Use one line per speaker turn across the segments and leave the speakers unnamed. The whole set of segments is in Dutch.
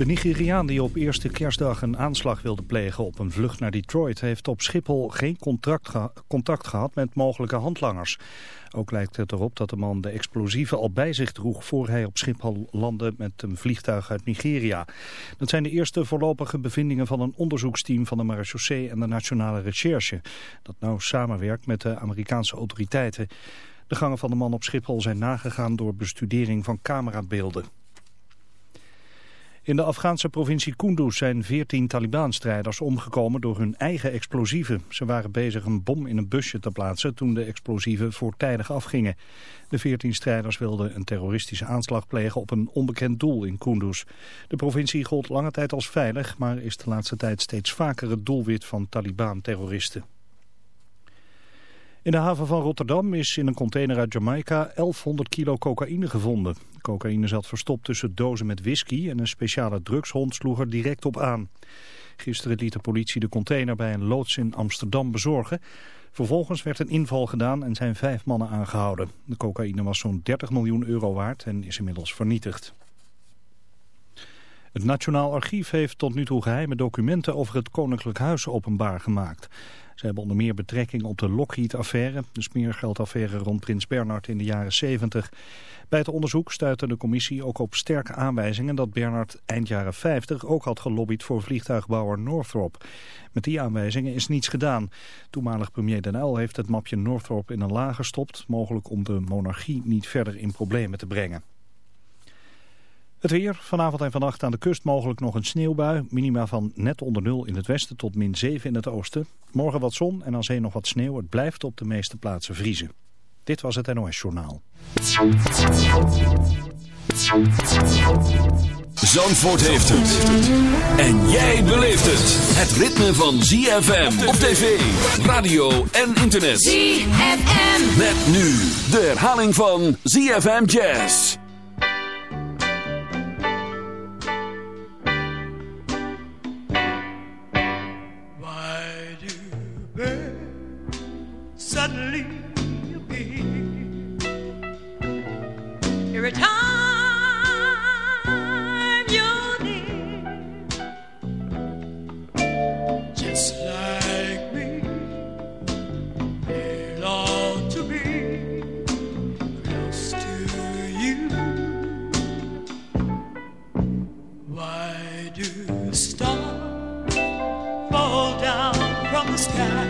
De Nigeriaan die op eerste kerstdag een aanslag wilde plegen op een vlucht naar Detroit... heeft op Schiphol geen geha contact gehad met mogelijke handlangers. Ook lijkt het erop dat de man de explosieven al bij zich droeg... voor hij op Schiphol landde met een vliegtuig uit Nigeria. Dat zijn de eerste voorlopige bevindingen van een onderzoeksteam... van de marechaussee en de Nationale Recherche... dat nou samenwerkt met de Amerikaanse autoriteiten. De gangen van de man op Schiphol zijn nagegaan door bestudering van camerabeelden. In de Afghaanse provincie Kunduz zijn 14 Taliban-strijders omgekomen door hun eigen explosieven. Ze waren bezig een bom in een busje te plaatsen toen de explosieven voortijdig afgingen. De 14 strijders wilden een terroristische aanslag plegen op een onbekend doel in Kunduz. De provincie gold lange tijd als veilig, maar is de laatste tijd steeds vaker het doelwit van Taliban-terroristen. In de haven van Rotterdam is in een container uit Jamaica 1100 kilo cocaïne gevonden. De cocaïne zat verstopt tussen dozen met whisky en een speciale drugshond sloeg er direct op aan. Gisteren liet de politie de container bij een loods in Amsterdam bezorgen. Vervolgens werd een inval gedaan en zijn vijf mannen aangehouden. De cocaïne was zo'n 30 miljoen euro waard en is inmiddels vernietigd. Het Nationaal Archief heeft tot nu toe geheime documenten over het Koninklijk Huis openbaar gemaakt. Ze hebben onder meer betrekking op de Lockheed-affaire, de smeergeldaffaire rond Prins Bernhard in de jaren 70. Bij het onderzoek stuitte de commissie ook op sterke aanwijzingen dat Bernhard eind jaren 50 ook had gelobbyd voor vliegtuigbouwer Northrop. Met die aanwijzingen is niets gedaan. Toenmalig premier Den Uyl heeft het mapje Northrop in een laag gestopt, mogelijk om de monarchie niet verder in problemen te brengen. Het weer, vanavond en vannacht aan de kust mogelijk nog een sneeuwbui. Minima van net onder nul in het westen tot min 7 in het oosten. Morgen wat zon en aan zee nog wat sneeuw. Het blijft op de meeste plaatsen vriezen. Dit was het NOS Journaal.
Zandvoort heeft het. En jij beleeft het. Het ritme van ZFM op tv, radio en internet.
ZFM.
Met nu de herhaling van ZFM Jazz.
Suddenly appear every time you're near? Just like me, they long to be close to you. Why do stars fall down from the sky?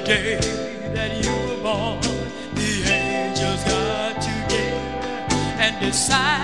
The day that you were born, the angels got together and decided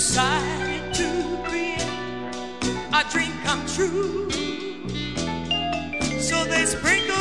decided to create a dream come true. So they sprinkled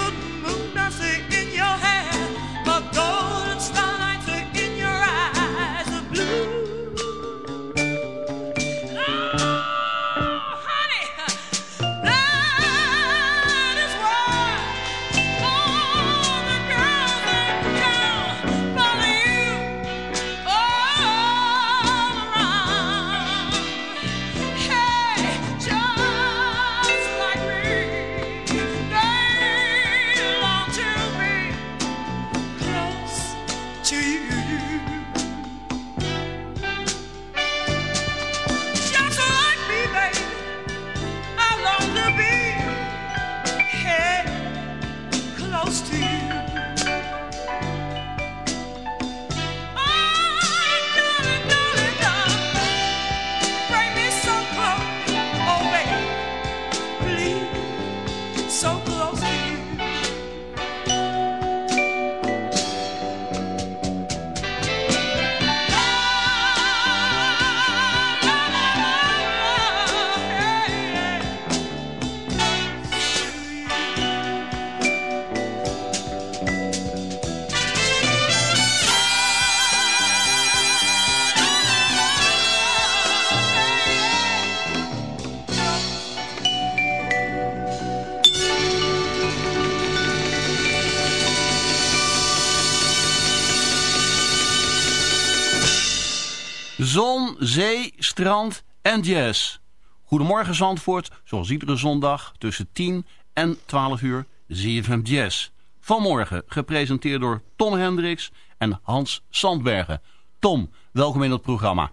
zee, strand en jazz. Goedemorgen Zandvoort, zoals iedere zondag tussen 10 en 12 uur ZFM Jazz. Vanmorgen gepresenteerd door Tom Hendricks en Hans Sandbergen. Tom, welkom in het programma.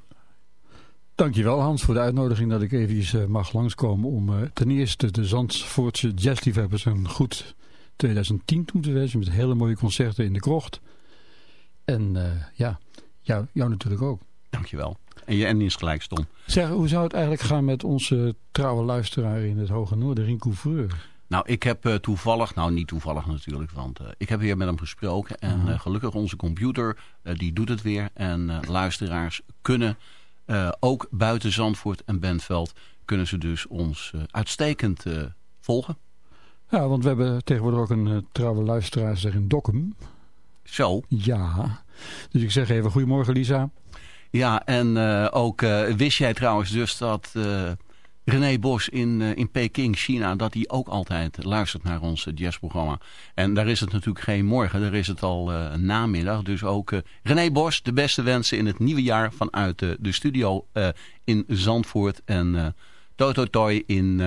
Dankjewel Hans voor de uitnodiging dat ik even uh, mag langskomen om uh, ten eerste de Zandvoortse jazzliefhebbers een goed 2010 toe te wensen met hele mooie concerten in de krocht. En uh, ja, jou, jou natuurlijk ook.
Dankjewel. En je ending is gelijk, Tom.
Zeg, hoe zou het eigenlijk gaan met onze trouwe luisteraar in het Hoge Noorden, Rinko Vreur?
Nou, ik heb uh, toevallig, nou niet toevallig natuurlijk, want uh, ik heb weer met hem gesproken. En uh, gelukkig onze computer, die doet het weer. En luisteraars kunnen ook buiten Zandvoort en Bentveld, kunnen ze dus ons uitstekend volgen.
Ja, want we hebben tegenwoordig ook een trouwe luisteraar in Dokkum.
Zo?
Ja. Dus ik zeg even goedemorgen Lisa.
Ja, en uh, ook uh, wist jij trouwens dus dat uh, René Bos in, in Peking, China, dat hij ook altijd luistert naar ons jazzprogramma. En daar is het natuurlijk geen morgen, daar is het al namiddag. Dus ook René Bos, de beste wensen in het nieuwe jaar vanuit de studio in Zandvoort en Toto Toy in,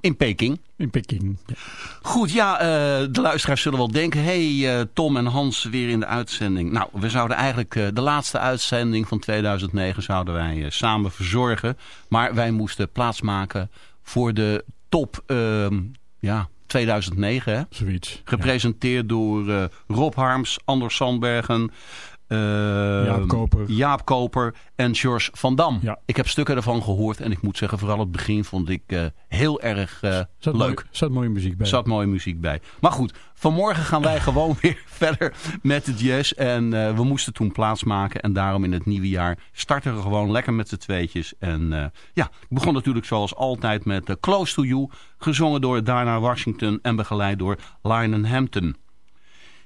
in Peking.
In Peking. Ja.
Goed, ja, uh, de luisteraars zullen wel denken... hé, hey, uh, Tom en Hans weer in de uitzending. Nou, we zouden eigenlijk uh, de laatste uitzending van 2009... zouden wij samen verzorgen. Maar wij moesten plaatsmaken voor de top... ehm, ja, 2009, hè?
Zoiets.
Gepresenteerd ja. door Rob Harms, Anders Sandbergen...
Uh, Jaap Koper.
Jaap Koper en George van Dam.
Ja.
Ik heb stukken ervan gehoord en ik moet zeggen, vooral het begin vond ik uh, heel erg uh,
zat
leuk.
Mooi, zat mooie muziek bij.
Zat mooie muziek bij. Maar goed, vanmorgen gaan wij gewoon weer verder met de jazz. En we moesten toen plaatsmaken en daarom in het nieuwe jaar starten we gewoon lekker met z'n tweetjes. En ja, ik begon natuurlijk zoals altijd met Close to You, gezongen door Dana Washington en begeleid door Lionel Hampton.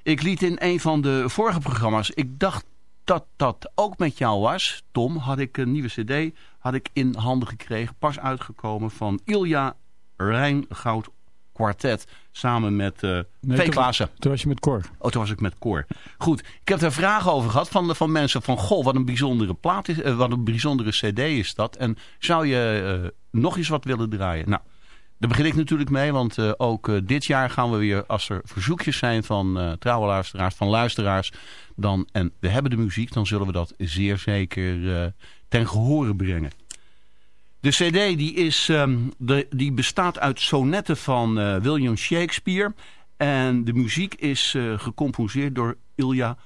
Ik liet in een van de vorige programma's, ik dacht dat dat ook met jou was. Tom, had ik een nieuwe cd had ik in handen gekregen. Pas uitgekomen van Ilja Rijngoud Quartet. Samen met uh,
nee.
Klaassen.
Toen was je met Cor.
Oh, toen was ik met Cor. Goed, ik heb daar vragen over gehad van, van mensen van... Goh, wat een bijzondere plaat is, uh, wat een bijzondere cd is dat. En zou je uh, nog eens wat willen draaien? Nou, daar begin ik natuurlijk mee, want uh, ook uh, dit jaar gaan we weer, als er verzoekjes zijn van uh, trouwe van luisteraars, dan, en we hebben de muziek, dan zullen we dat zeer zeker ten gehore brengen. De cd die, is, um, de, die bestaat uit sonetten van William Shakespeare en de muziek is gecomposeerd door Ilja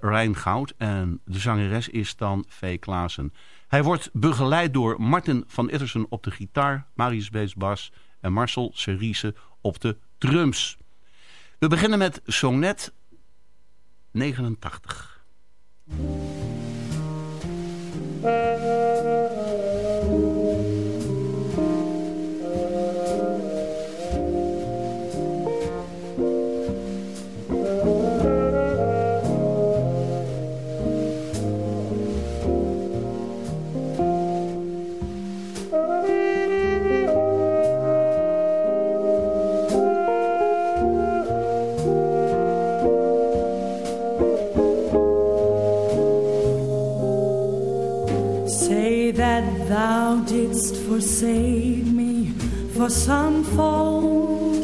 Rijngoud en de zangeres is dan V. Klaassen. Hij wordt begeleid door Martin van Ittersen op de gitaar, Marius Bees bas en Marcel Seriese op de drums. We beginnen met Sonnet 89.
save me for some fault,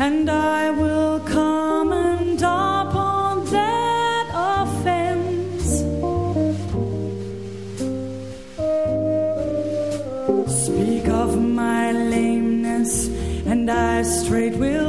and I will come and upon that offense. Speak of my lameness, and I straight will.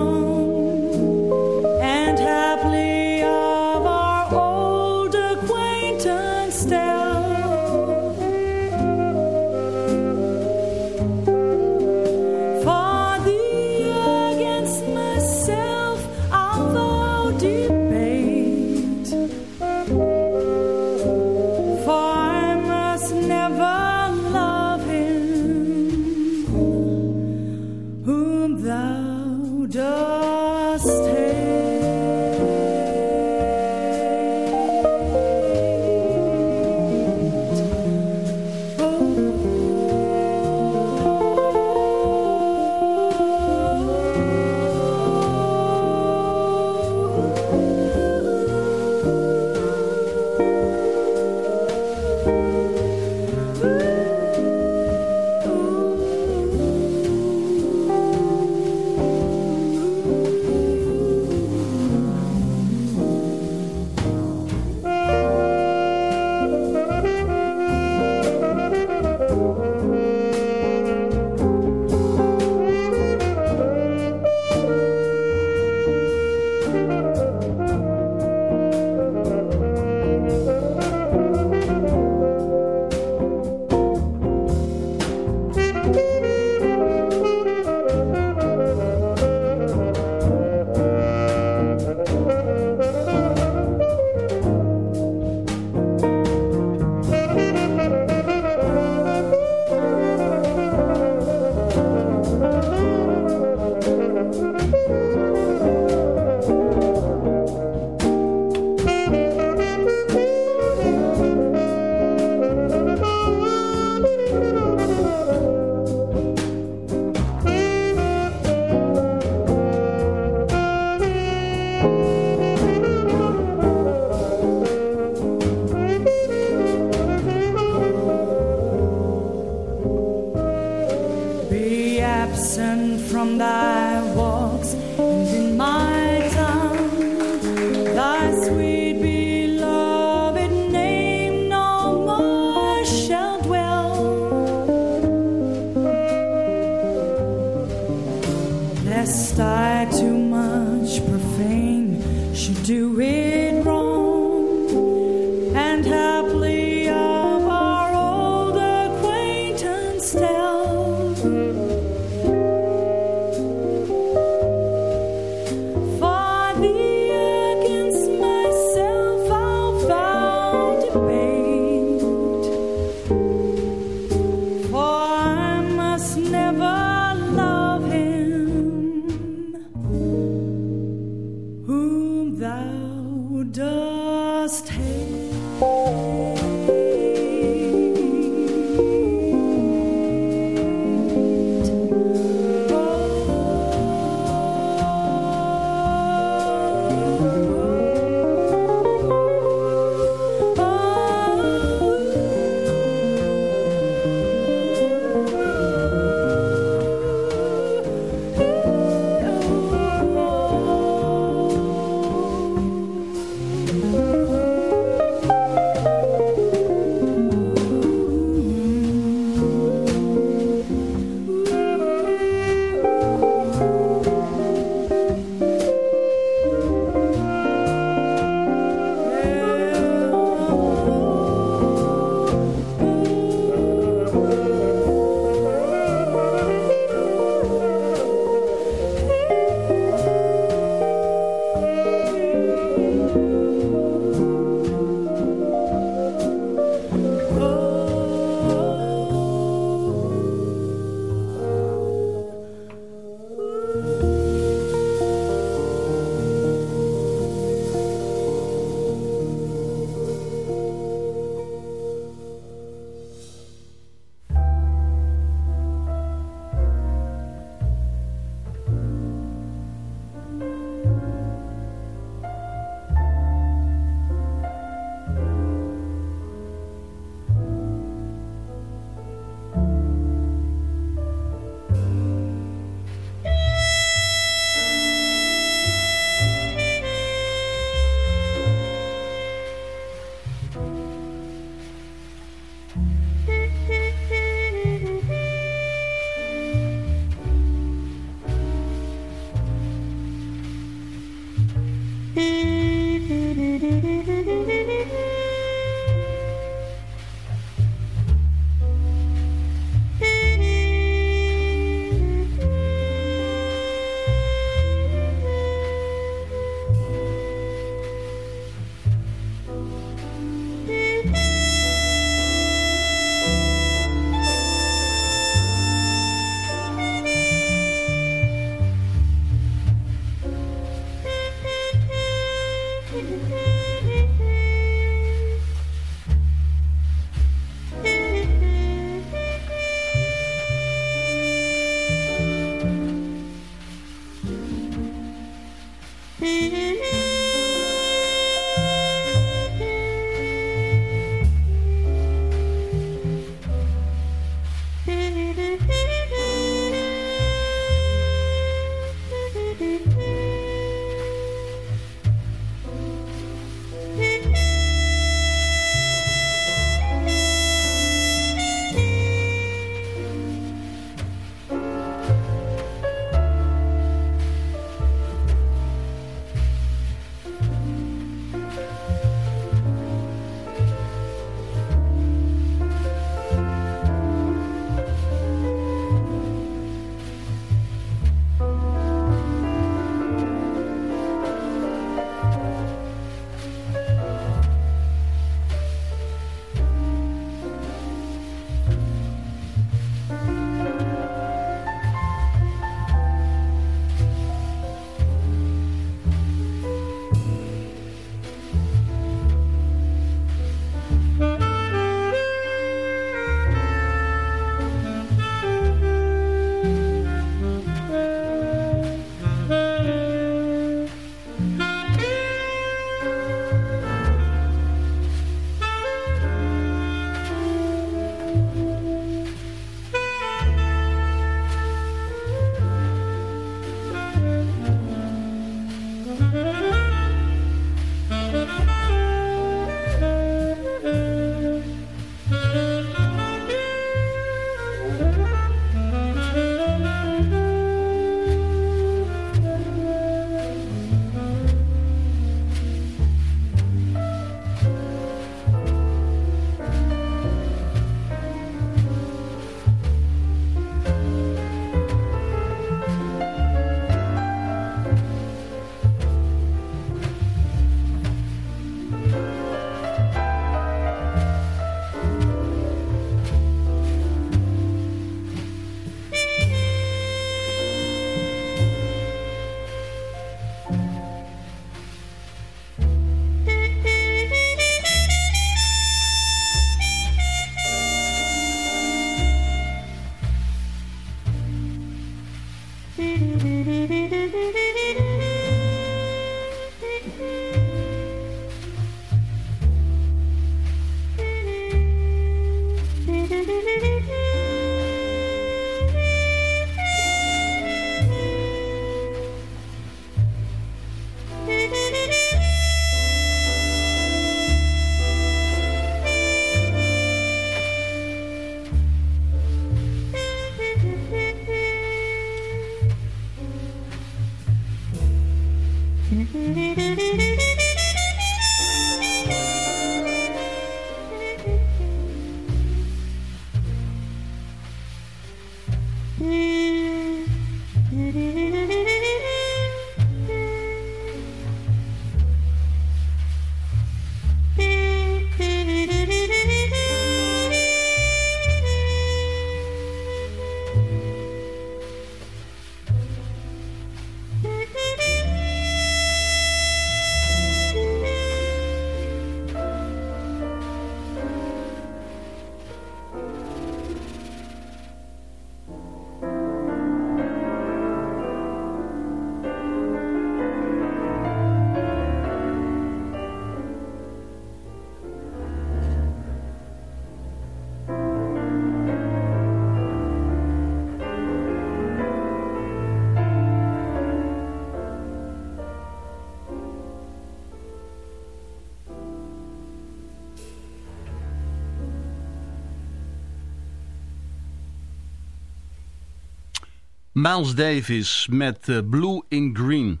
Miles Davis met uh, Blue in Green.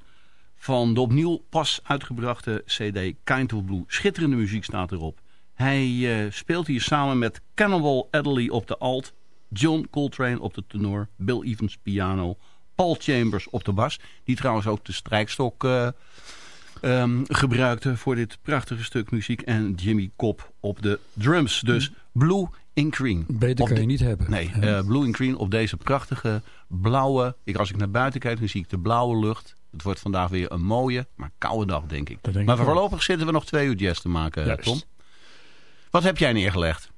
Van de opnieuw pas uitgebrachte cd Kind of Blue. Schitterende muziek staat erop. Hij uh, speelt hier samen met Cannibal Adderley op de alt. John Coltrane op de tenor. Bill Evans piano. Paul Chambers op de bas. Die trouwens ook de strijkstok uh, um, gebruikte voor dit prachtige stuk muziek. En Jimmy Cobb op de drums. Dus Blue in Green.
Beter kan je niet hebben.
Nee, uh, Blue in Green op deze prachtige blauwe... Ik, als ik naar buiten kijk, dan zie ik de blauwe lucht. Het wordt vandaag weer een mooie, maar koude dag, denk ik.
Denk
maar
ik
voorlopig zitten we nog twee uur jazz te maken,
Juist.
Tom. Wat heb jij neergelegd?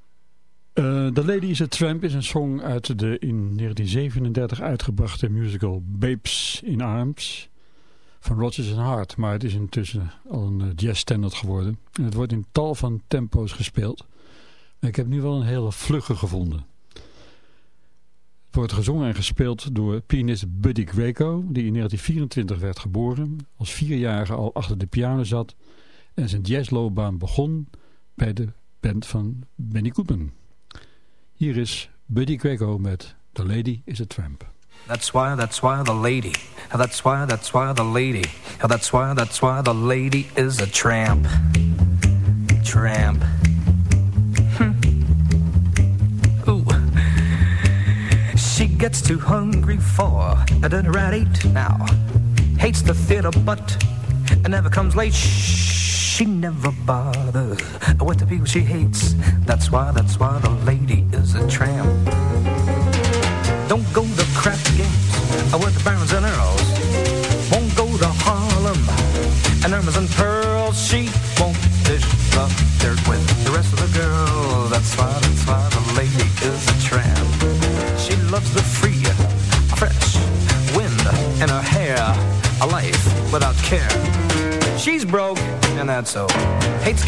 Uh, The Lady is a Tramp is een song uit de in 1937 uitgebrachte musical Babes in Arms van Rodgers and Hart. Maar het is intussen al een jazzstandard geworden. En het wordt in tal van tempo's gespeeld. Ik heb nu wel een hele vlugge gevonden. Het wordt gezongen en gespeeld door pianist Buddy Greco, die in 1924 werd geboren, als vierjarige al achter de piano zat en zijn jazzloopbaan begon bij de band van Benny Goodman. Hier is Buddy Greco met The Lady is a Tramp.
That's why, that's why the lady. That's why, that's why the lady. That's why, that's why the lady is a tramp. Tramp. She gets too hungry for a dinner at eight now. Hates the theater, but never comes late. She never bothers with the people she hates. That's why, that's why the lady is a tramp.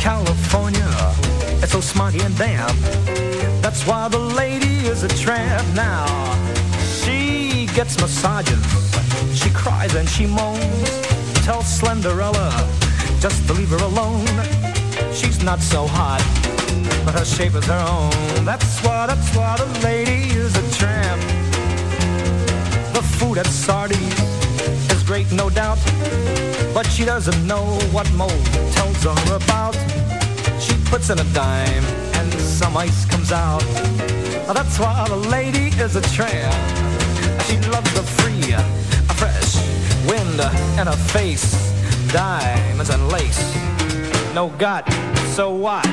California, it's so smarty and damp. That's why the lady is a tramp now. She gets massages, she cries and she moans. Tell Slenderella just to leave her alone. She's not so hot, but her shape is her own. That's why, that's why the lady is a tramp. The food at Sardi's great, no doubt, but she doesn't know what mold tells her about. She puts in a dime and some ice comes out. That's why the lady is a tramp. She loves the free, a fresh wind in her face, diamonds and lace. No gut, so what?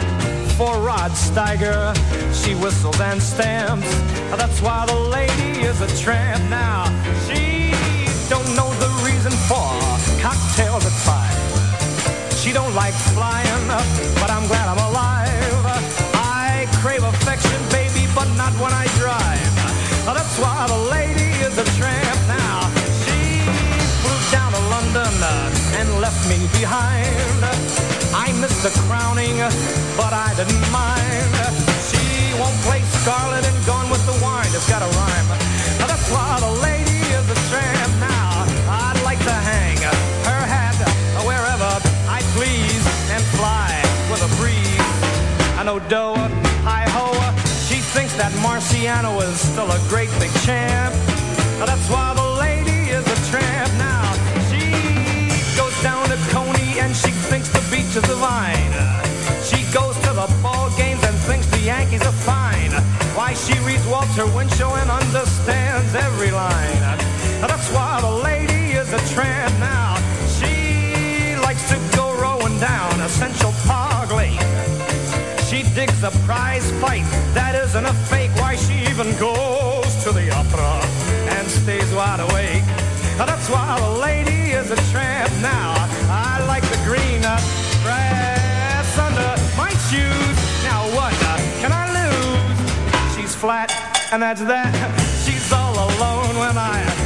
For Rod Steiger, she whistles and stamps. That's why the lady is a tramp now. She don't know the reason for cocktails at five. She don't like flying, but I'm glad I'm alive. I crave affection, baby, but not when I drive. That's why the lady is a tramp now. She flew down to London and left me behind. I missed the crowning, but I didn't mind. She won't play Scarlet and Gone with the Wine. It's got a rhyme. That's why the lady is a tramp now. doa, hi hoa. She thinks that Marciano is still a great big champ. That's why the lady is a tramp now. She goes down to Coney and she thinks the beach is divine. She goes to the ball games and thinks the Yankees are fine. Why she reads Walter Winchell and understands every line. That's why the lady is a tramp now. She likes to go rowing down Central Park Lane. She digs a prize fight that isn't a fake. Why she even goes to the opera and stays wide awake. That's why the lady is a tramp now. I like the green grass under my shoes. Now what uh, can I lose? She's flat, and that's that. She's all alone when I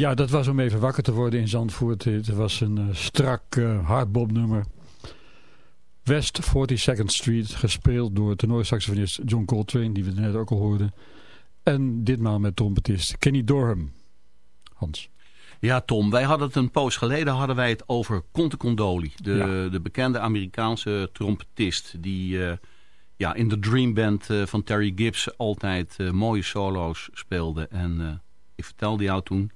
Ja, dat was om even wakker te worden in Zandvoort. Het was een uh, strak uh, hardbop-nummer. West 42nd Street, gespeeld door tenorsaxofonist John Coltrane, die we net ook al hoorden. En ditmaal met trompetist Kenny Dorham. Hans.
Ja, Tom, wij hadden het een poos geleden hadden wij het over Conte Condoli. De, ja. de bekende Amerikaanse trompetist die uh, ja, in de Dream Band uh, van Terry Gibbs altijd uh, mooie solo's speelde. En ik vertelde jou toen,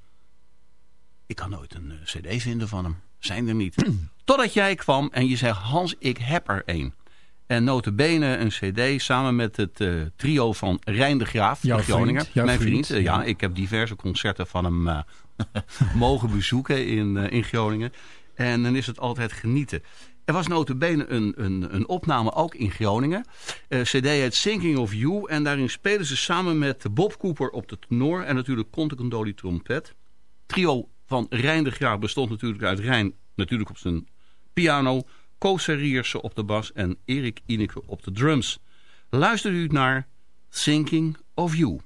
ik kan nooit een cd vinden van hem. Zijn er niet. Totdat jij kwam en je zei, Hans, ik heb er één. En notabene een cd samen met het uh, trio van Rijn de Graaf
jouw
Groningen. Mijn
vriend,
vriend. ja. ik heb diverse concerten van hem uh, mogen bezoeken in, in Groningen. En dan is het altijd genieten. Er was notabene een, een, een opname ook in Groningen. cd heet Thinking of You. En daarin spelen ze samen met Bob Cooper op de tenor. En natuurlijk Conte Condoli trompet. Trio van Rijn de Graaf bestond natuurlijk uit Rijn. Natuurlijk op zijn piano... Koos Riersen op de bas en Erik Ineke op de drums. Luister u naar Thinking of You.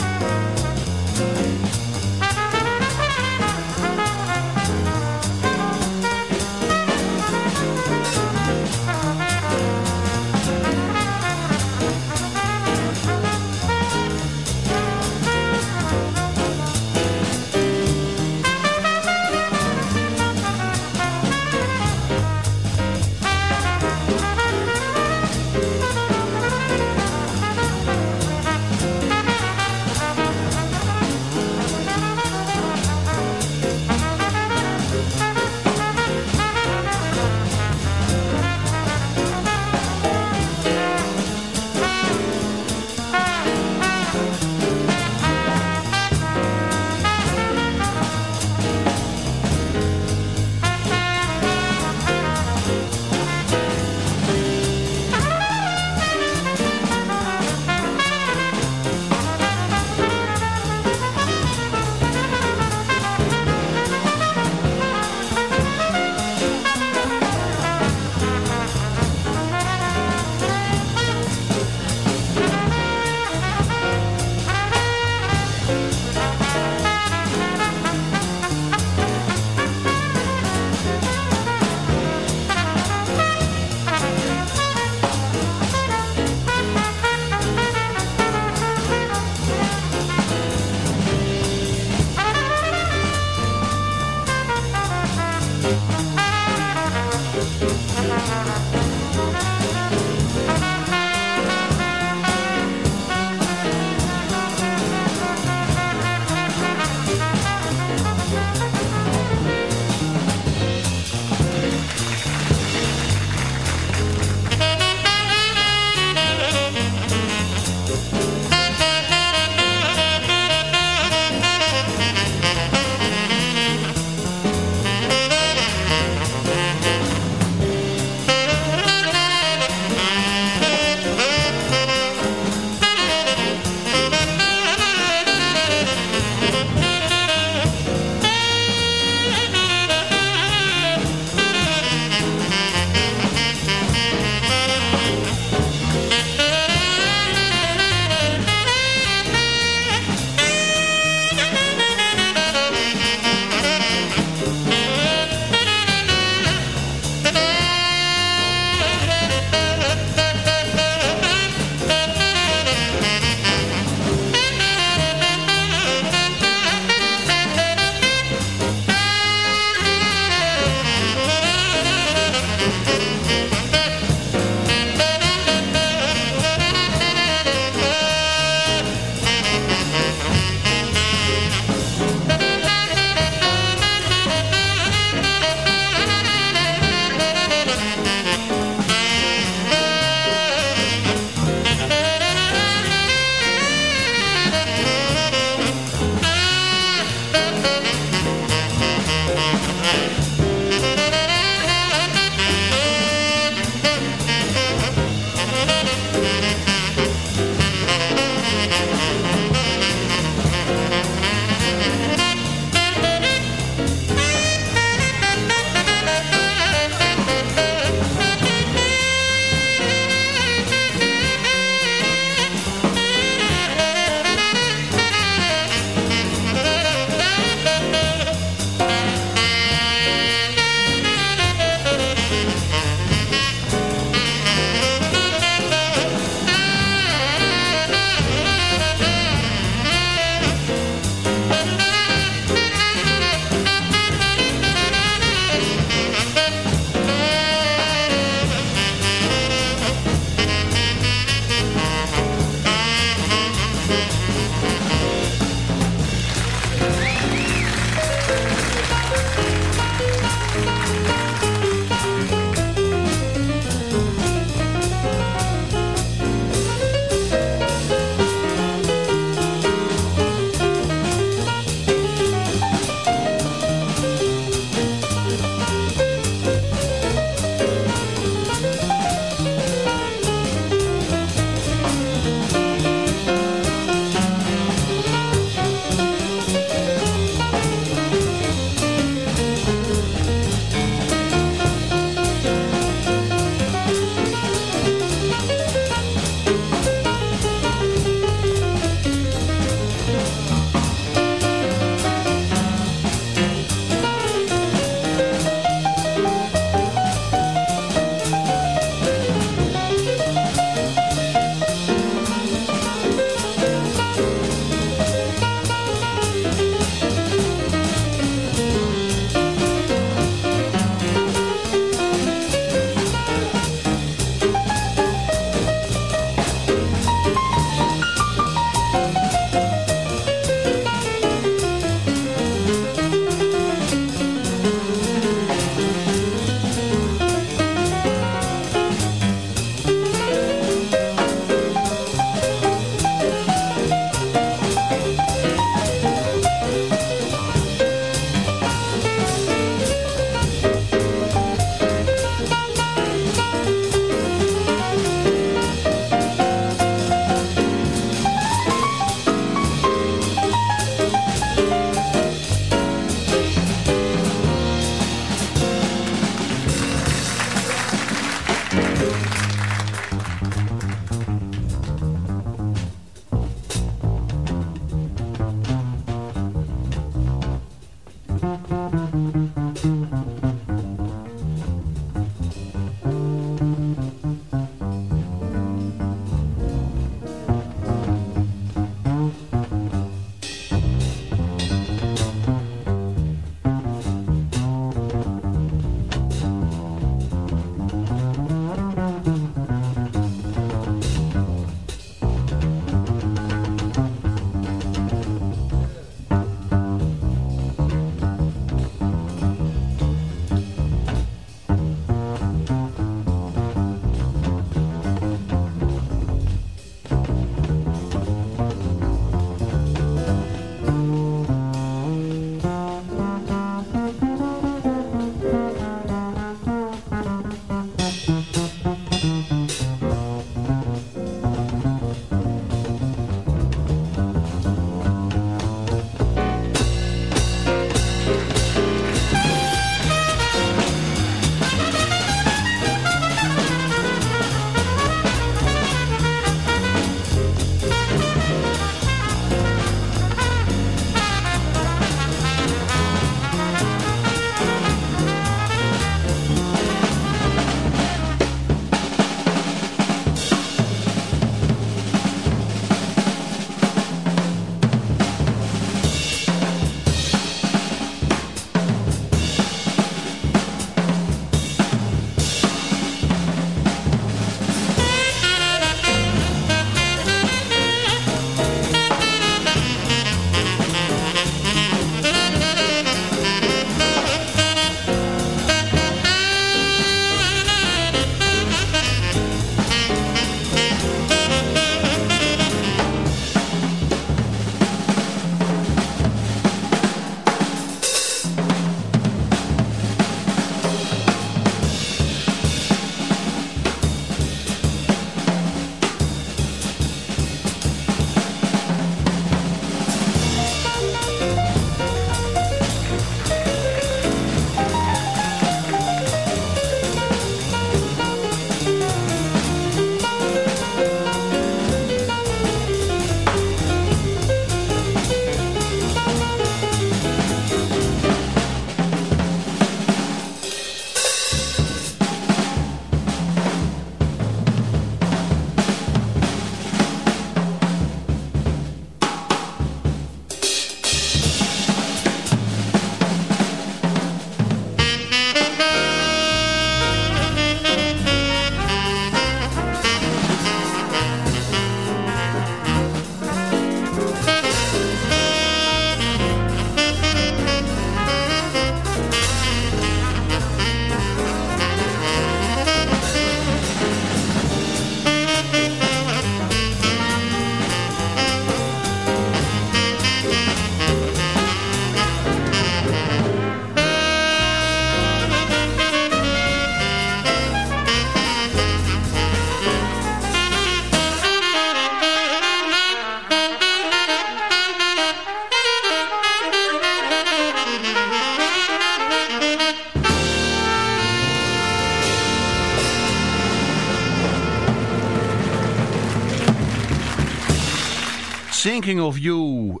Thinking of You.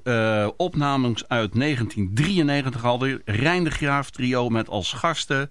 opnames uit 1993 alweer. Rijn de Graaf trio met als gasten...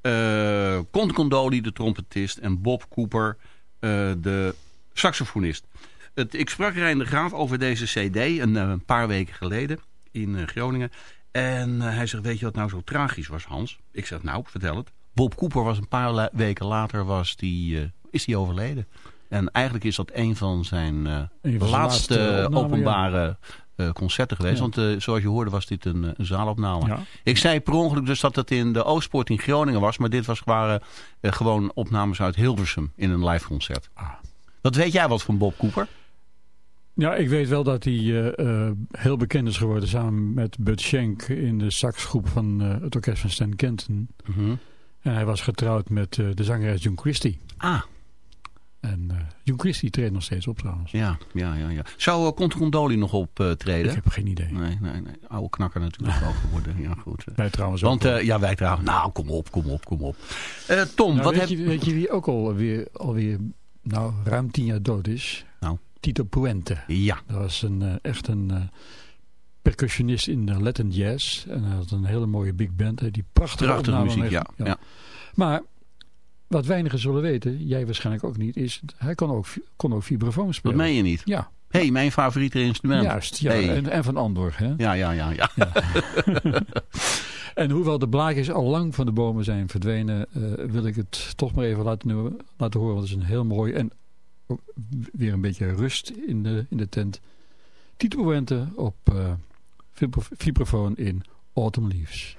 eh Con Condoli, de trompetist. En Bob Cooper, eh, de saxofonist. Het, ik sprak Rijn de Graaf over deze cd een, een paar weken geleden in Groningen. En hij zegt, weet je wat nou zo tragisch was, Hans? Ik zeg, nou, vertel het. Bob Cooper was een paar weken later was die, is die overleden. En eigenlijk is dat een van zijn eh, laatste,
laatste
openbare eh, concerten geweest.
Ja.
Want eh, zoals je hoorde was dit een, een zaalopname.
Ja.
Ik zei per ongeluk dus dat het in de Oostpoort in Groningen was. Maar dit was, waren gewoon opnames uit Hilversum in een live concert.
Ah.
Wat weet jij wat van Bob Cooper?
Ja, ik weet wel dat hij heel bekend is geworden samen met Bud Schenk in de saxgroep van het orkest van Stan Kenton. En hij was getrouwd met de zangeres June Christie.
Ah,
Eh June Christie treedt nog steeds op trouwens.
ja, ja, ja. ja. Zou uh, Controndoli nog optreden?
Ik heb geen idee.
Nee, nee, nee. Oude knakker natuurlijk wel geworden. Ja, goed. eh.
Wij trouwens ook
Want eh, ja, wij trouwens. Nou, kom op, kom op, kom op. Eh, Tom,
Nou,
wat
weet,
heb
je, weet je wie ook alweer, alweer nou, ruim tien jaar dood is?
Nou.
Tito Puente.
Ja,
Dat was een, eh, echt een eh, percussionist in de Latin jazz. En hij had een hele mooie big band. Die prachtige,
prachtige muziek,
heeft-
ja. ja.
Maar wat weinigen zullen weten, jij waarschijnlijk ook niet, is hij kon ook, kon ook vibrafoon
Dat
spelen.
meen je niet.
Ja,
Hé, hey, mijn favoriete instrument.
juist. Ja.
Hey.
En, en van Andor. Hè?
Ja, ja, ja, ja.
En hoewel de blaadjes al lang van de bomen zijn verdwenen, eh, wil ik het toch maar even laten, laten horen. Want het is een heel mooi en ook weer een beetje rust in de, in de tent. Tito Puente op vibra- vibrafoon in Autumn Leaves.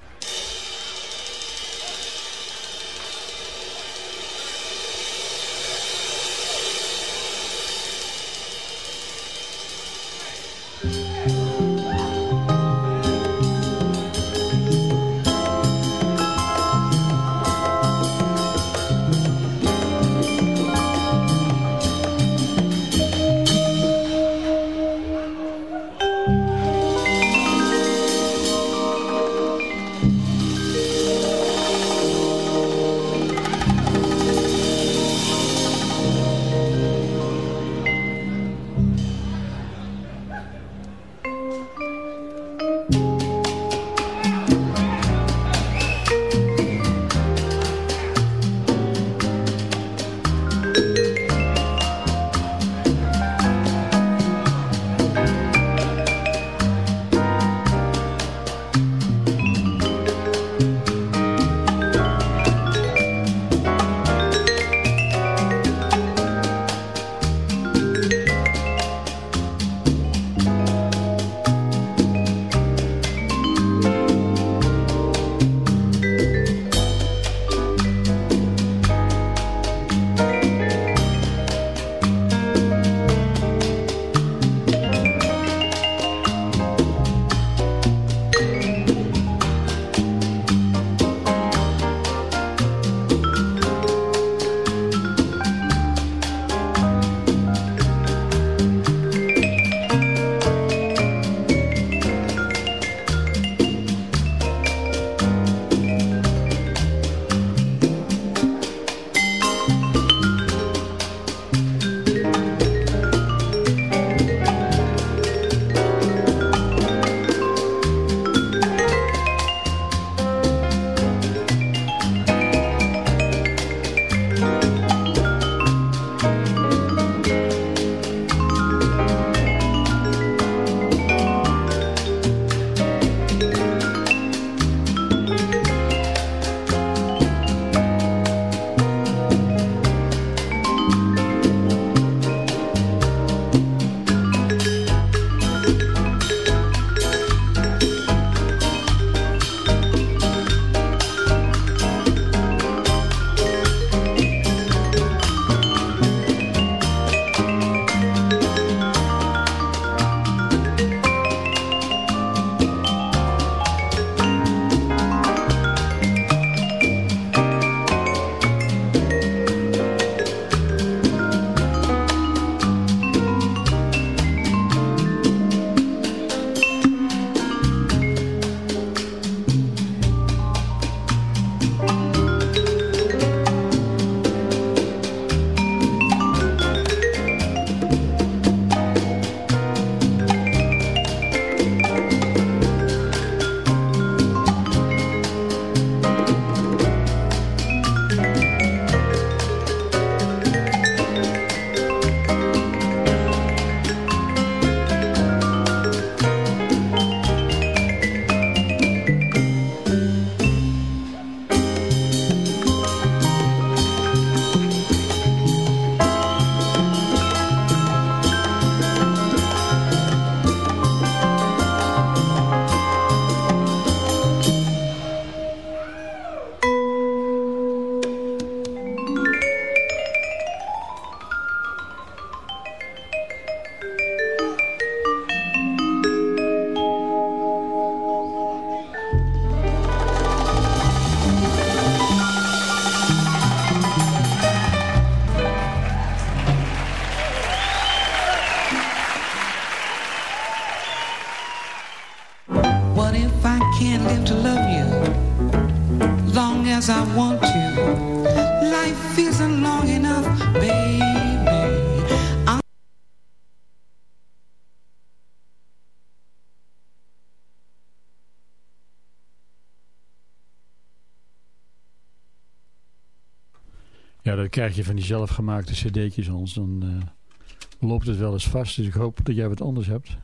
Krijg je van die zelfgemaakte cd'tjes, Hans. Dan eh, loopt het wel eens vast. Dus ik hoop dat jij wat anders hebt.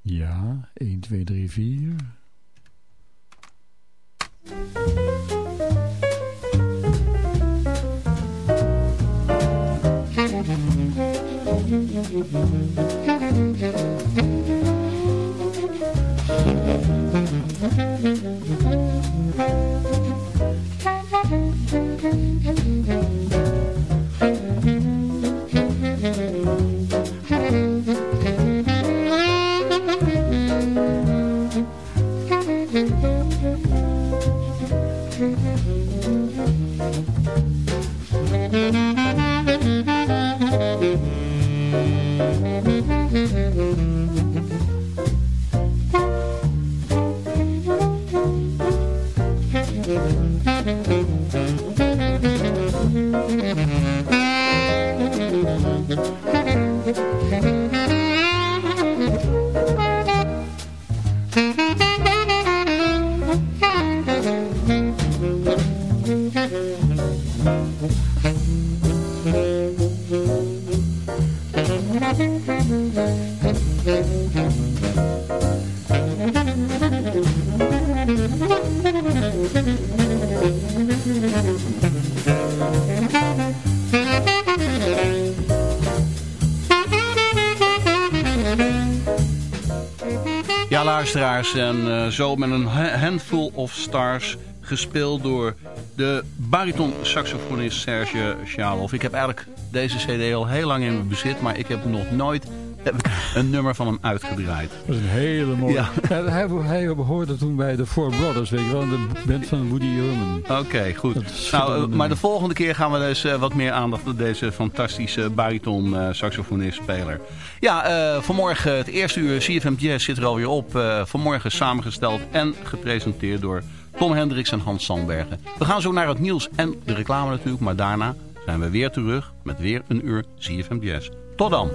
Ja, 1, 2, 3, 4.
Ja, Thank you. Luisteraars, en eh, zo met een ha- handful of stars gespeeld door de bariton-saxofonist Serge Sjaloff. Ik heb eigenlijk deze cd al heel lang in mijn bezit, maar ik heb nog nooit een nummer van hem uitgedraaid.
Dat is een hele mooie...
Ja.
Ja, hij, hij behoorde toen bij de Four Brothers, weet je wel. De band van Woody Herman.
Oké, goed. Nou, maar de volgende keer gaan we dus eh, wat meer aandacht aan deze fantastische bariton eh, saxofonist speler. Ja, eh, vanmorgen het eerste uur CFM Jazz zit er alweer op. Vanmorgen samengesteld en gepresenteerd door Tom Hendricks en Hans Sandbergen. We gaan zo naar het nieuws en de reclame natuurlijk, maar daarna zijn we weer terug met weer een uur CFM Jazz. Tot dan!